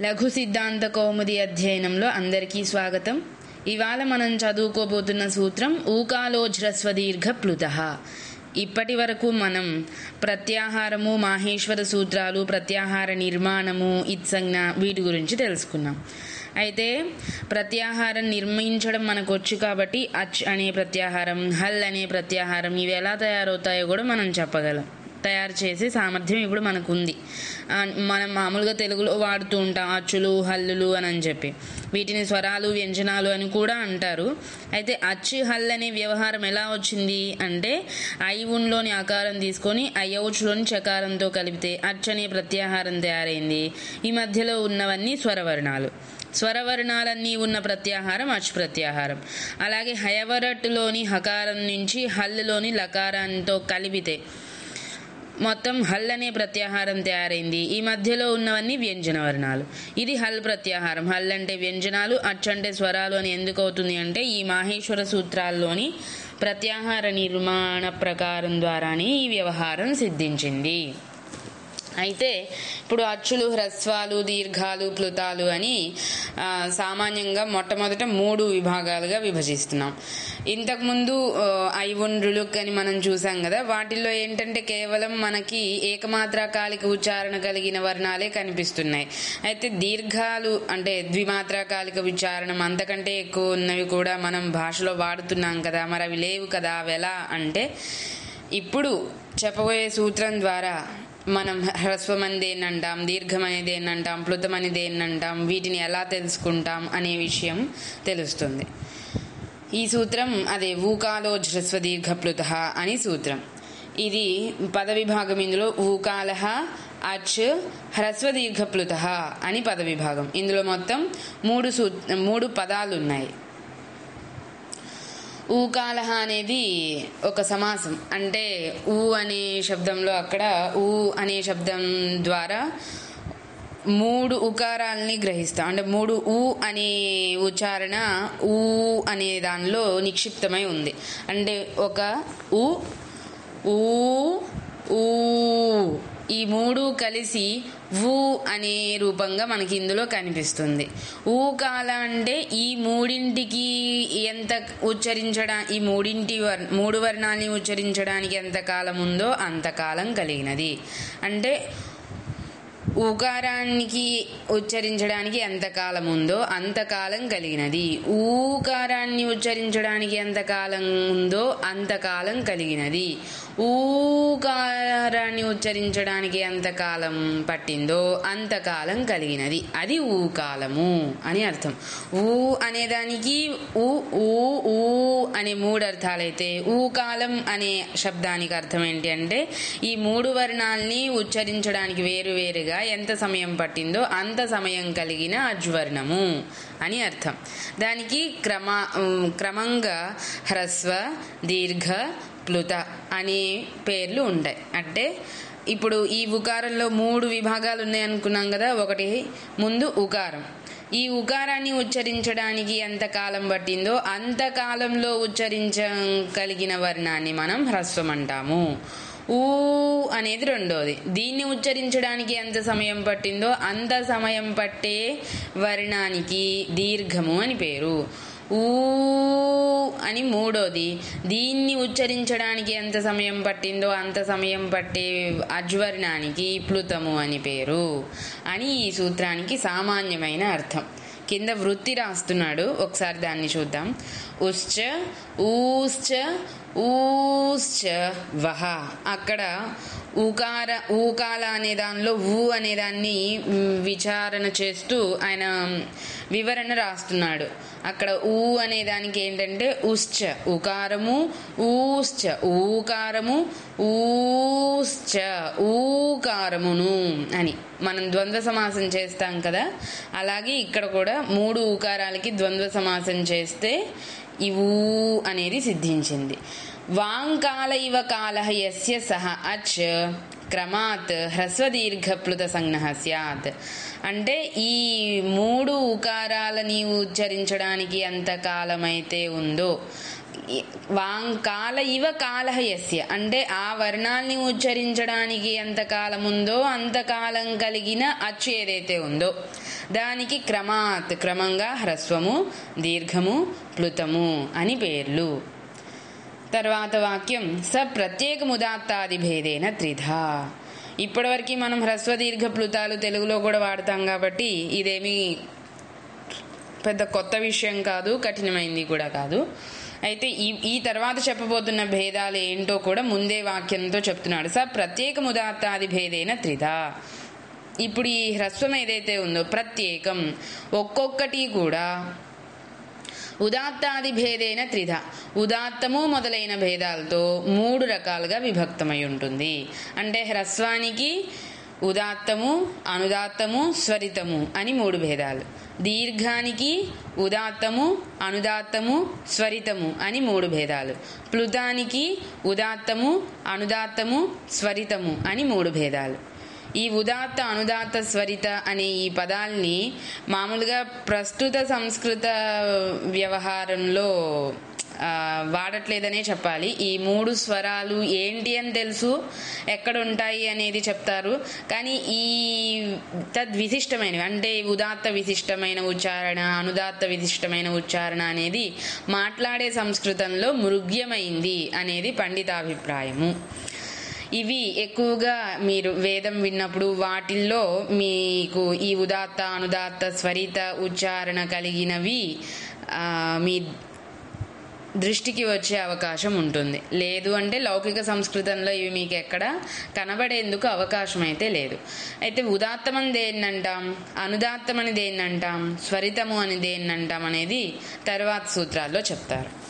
లఘు సిద్ధాంత కౌముది అధ్యయనంలో అందరికీ స్వాగతం. ఇవాళ మనం చదువుకోబోతున్న సూత్రం ఊకాలోజ్రస్వ దీర్ఘ ప్లుత. ఇప్పటి వరకు మనం ప్రత్యాహారము మాహేశ్వర సూత్రాలు ప్రత్యాహార నిర్మాణము ఇత్సంజ్ఞ వీటి గురించి తెలుసుకున్నాం. అయితే ప్రత్యాహారం నిర్మించడం మనకు వచ్చు కాబట్టి అచ్ అనే ప్రత్యాహారం హల్ అనే ప్రత్యాహారం ఇవి ఎలా తయారవుతాయో కూడా మనం చెప్పగలం. తయారు చేసే సామర్థ్యం ఇప్పుడు మనకు ఉంది మనం మామూలుగా తెలుగులో వాడుతూ ఉంటాం అచ్చులు హల్లులు అని అని చెప్పి. వీటిని స్వరాలు వ్యంజనాలు అని కూడా అంటారు. అయితే అచ్చు హల్ అనే వ్యవహారం ఎలా వచ్చింది అంటే ఐవున్లోని ఆకారం తీసుకొని అయ్యౌచ్లోని చకారంతో కలిపితే అచ్చు అనే ప్రత్యాహారం తయారైంది. ఈ మధ్యలో ఉన్నవన్నీ స్వరవర్ణాలు. స్వరవర్ణాలన్నీ ఉన్న ప్రత్యాహారం అచ్ ప్రత్యాహారం. అలాగే హయవరట్లోని హకారం నుంచి హల్లులోని లకారంతో కలిపితే మొత్తం హల్ అనే ప్రత్యాహారం తయారైంది. ఈ మధ్యలో ఉన్నవన్నీ వ్యంజన వర్ణాలు. ఇది హల్ ప్రత్యాహారం. హల్ అంటే వ్యంజనాలు అచ్ అంటే స్వరాలు అని ఎందుకు అవుతుంది అంటే ఈ మాహేశ్వర సూత్రాల్లోని ప్రత్యాహార నిర్మాణ ప్రకారం ద్వారానే ఈ వ్యవహారం సిద్ధించింది. అయితే ఇప్పుడు అచ్చులు హ్రస్వాలు దీర్ఘాలు ప్లుతాలు అని సామాన్యంగా మొట్టమొదట మూడు విభాగాలుగా విభజిస్తున్నాం. ఇంతకుముందు ఐవుండ్రులు అని మనం చూసాం కదా వాటిల్లో ఏంటంటే కేవలం మనకి ఏకమాత్రాకాలిక ఉచ్చారణ కలిగిన వర్ణాలే కనిపిస్తున్నాయి. అయితే దీర్ఘాలు అంటే ద్విమాత్రాకాలిక ఉచ్చారణం అంతకంటే ఎక్కువ ఉన్నవి కూడా మనం భాషలో వాడుతున్నాం కదా మరి అవి లేవు కదా అవి ఎలా అంటే ఇప్పుడు చెప్పబోయే సూత్రం ద్వారా మనం హ్రస్వం అనేది ఏంటంటాం దీర్ఘం అనేది ఏంటంటాం ప్లుతం అనేది ఏంటంటాం వీటిని ఎలా తెలుసుకుంటాం అనే విషయం తెలుస్తుంది. ఈ సూత్రం అదే ఊకాలో హ్రస్వ దీర్ఘ ప్లుత అని సూత్రం. ఇది పదవిభాగం ఇందులో ఊకాల అచ్ హ్రస్వ దీర్ఘ ప్లుత అని పదవిభాగం. ఇందులో మొత్తం మూడు సూ మూడు పదాలు ఉన్నాయి ఊకాలహ అనేది ఒక సమాసం. అంటే ఊ అనే శబ్దంలో అక్కడ ఊ అనే శబ్దం ద్వారా మూడు ఉకారాల్ని గ్రహిస్తాం. అంటే మూడు ఊ అనే ఉచ్చారణ ఊ అనే దానిలో నిక్షిప్తమై ఉంది. అంటే ఒక ఊ ఊ ఊ ఈ మూడు కలిసి ఊ అనే రూపంగా మనకి ఇందులో కనిపిస్తుంది. ఊ కాల అంటే ఈ మూడింటికి ఎంత ఉచ్చరించడా ఈ మూడింటి వర్ మూడు వర్ణాన్ని ఉచ్చరించడానికి ఎంత కాలం ఉందో అంతకాలం కలిగినది. అంటే ఊకారానికి ఉచ్చరించడానికి ఎంత కాలం ఉందో అంతకాలం కలిగినది. ఊకారాన్ని ఉచ్చరించడానికి ఎంత కాలం ఉందో అంతకాలం కలిగినది. ఊకారాన్ని ఉచ్చరించడానికి ఎంత కాలం పట్టిందో అంతకాలం కలిగినది. అది ఊకాలము అని అర్థం. ఊ అనేదానికి ఊ ఊ ఊ అనే మూడు అర్థాలైతే ఊకాలం అనే శబ్దానికి అర్థం ఏంటి అంటే ఈ మూడు వర్ణాల్ని ఉచ్చరించడానికి వేరు వేరుగా ఎంత సమయం పట్టిందో అంత సమయం కలిగిన అజ్వర్ణము అని అర్థం. దానికి క్రమ క్రమంగా హ్రస్వ దీర్ఘ ప్లుత అనే పేర్లు ఉంటాయి. అంటే ఇప్పుడు ఈ ఉకారంలో మూడు విభాగాలు ఉన్నాయి అనుకున్నాం కదా ఒకటి ముందు ఉకారం ఈ ఉకారాన్ని ఉచ్చరించడానికి ఎంత కాలం పట్టిందో అంత కాలంలో ఉచ్చరించగలిగిన వర్ణాన్ని మనం హ్రస్వం అంటాము. ఊ అనేది రెండోది. దీన్ని ఉచ్చరించడానికి ఎంత సమయం పట్టిందో అంత సమయం పట్టే వర్ణానికి దీర్ఘము అని పేరు. ఊ అని మూడోది. దీన్ని ఉచ్చరించడానికి ఎంత సమయం పట్టిందో అంత సమయం పట్టే అజ్వర్ణానికి ప్లుతము అని పేరు అని ఈ సూత్రానికి సామాన్యమైన అర్థం. కింద వృత్తి రాస్తున్నాడు. ఒకసారి దాన్ని చూద్దాం. ఉశ్చ ఊశ్చ ఊశ్చ వహ. అక్కడ ఊకార ఊకాల అనే దానిలో ఊ అనే దాన్ని విచారణ చేస్తూ ఆయన వివరణ రాస్తున్నాడు. అక్కడ ఊ అనే దానికి ఏంటంటే ఉశ్చ ఉకారము ఊశ్చ ఊకారము ఊశ్చ ఊకారమును అని. మనం ద్వంద్వ సమాసం చేస్తాం కదా? అలాగే ఇక్కడ కూడా మూడు ఊకారాలకి ద్వంద్వ సమాసం చేస్తే ఇవు అనేది సిద్ధించింది. వాంకాల ఇవ కాల ఎస్య సహ అచ్ క్రమాత్ హ్రస్వదీర్ఘప్లుత సంజ్ఞ స్యాత్. అంటే ఈ మూడు ఉకారాలని ఉచ్చరించడానికి ఎంత కాలమైతే ఉందో వాంకాల ఇవ కాలహయస్య అంటే ఆ వర్ణాల్ని ఉచ్చరించడానికి ఎంత కాలం ఉందో అంతకాలం కలిగిన అచ్చు ఏదైతే ఉందో దానికి క్రమాత్ క్రమంగా హ్రస్వము దీర్ఘము ప్లుతము అని పేర్లు. తర్వాత వాక్యం స ప్రత్యేకముదాత్తాది భేదేన త్రిధా. ఇప్పటివరకు మనం హ్రస్వ దీర్ఘ ప్లుతాలు తెలుగులో కూడా వాడతాం కాబట్టి ఇదేమి పెద్ద కొత్త విషయం కాదు కఠినమైంది కూడా కాదు. అయితే ఈ ఈ తర్వాత చెప్పబోతున్న భేదాలు ఏంటో కూడా ముందే వాక్యంతో చెప్తున్నాడు. స ప్రత్యేకముదాత్తాది భేదేన త్రిధా. ఇప్పుడు ఈ హ్రస్వం ఏదైతే ఉందో ప్రత్యేకం ఒక్కొక్కటి కూడా ఉదాత్తాది భేదేన త్రిధ. ఉదాత్తము మొదలైన భేదాలతో మూడు రకాలుగా విభక్తమై ఉంటుంది. అంటే హ్రస్వానికి ఉదాత్తము అనుదాత్తము స్వరితము అని మూడు భేదాలు. దీర్ఘానికి ఉదాత్తము అనుదాత్తము స్వరితము అని మూడు భేదాలు. ప్లుతానికి ఉదాత్తము అనుదాత్తము స్వరితము అని మూడు భేదాలు. ఈ ఉదాత్త అనుదాత్త స్వరిత అనే ఈ పదాల్ని మామూలుగా ప్రస్తుత సంస్కృత వ్యవహారంలో వాడట్లేదనే చెప్పాలి. ఈ మూడు స్వరాలు ఏంటి అని తెలుసు ఎక్కడ ఉంటాయి అనేది చెప్తారు. కానీ ఈ తద్విశిష్టమైనవి అంటే ఉదాత్త విశిష్టమైన ఉచ్చారణ అనుదాత్త విశిష్టమైన ఉచ్చారణ అనేది మాట్లాడే సంస్కృతంలో మృగ్యమైంది అనేది పండితాభిప్రాయము. ఇవి ఎక్కువగా మీరు వేదం విన్నప్పుడు వాటిల్లో మీకు ఈ ఉదాత్త అనుదాత్త స్వరిత ఉచ్చారణ కలిగినవి మీ దృష్టికి వచ్చే అవకాశం ఉంటుంది. లేదు అంటే లౌకిక సంస్కృతంలో ఇవి మీకు ఎక్కడ కనబడేందుకు అవకాశం అయితే లేదు. అయితే ఉదాత్తం అని దేన్నంటాం? అనుదాత్తం అని దేన్నంటాం? స్వరితము అని దేన్నంటాం అనేది తర్వాత సూత్రాల్లో చెప్తారు.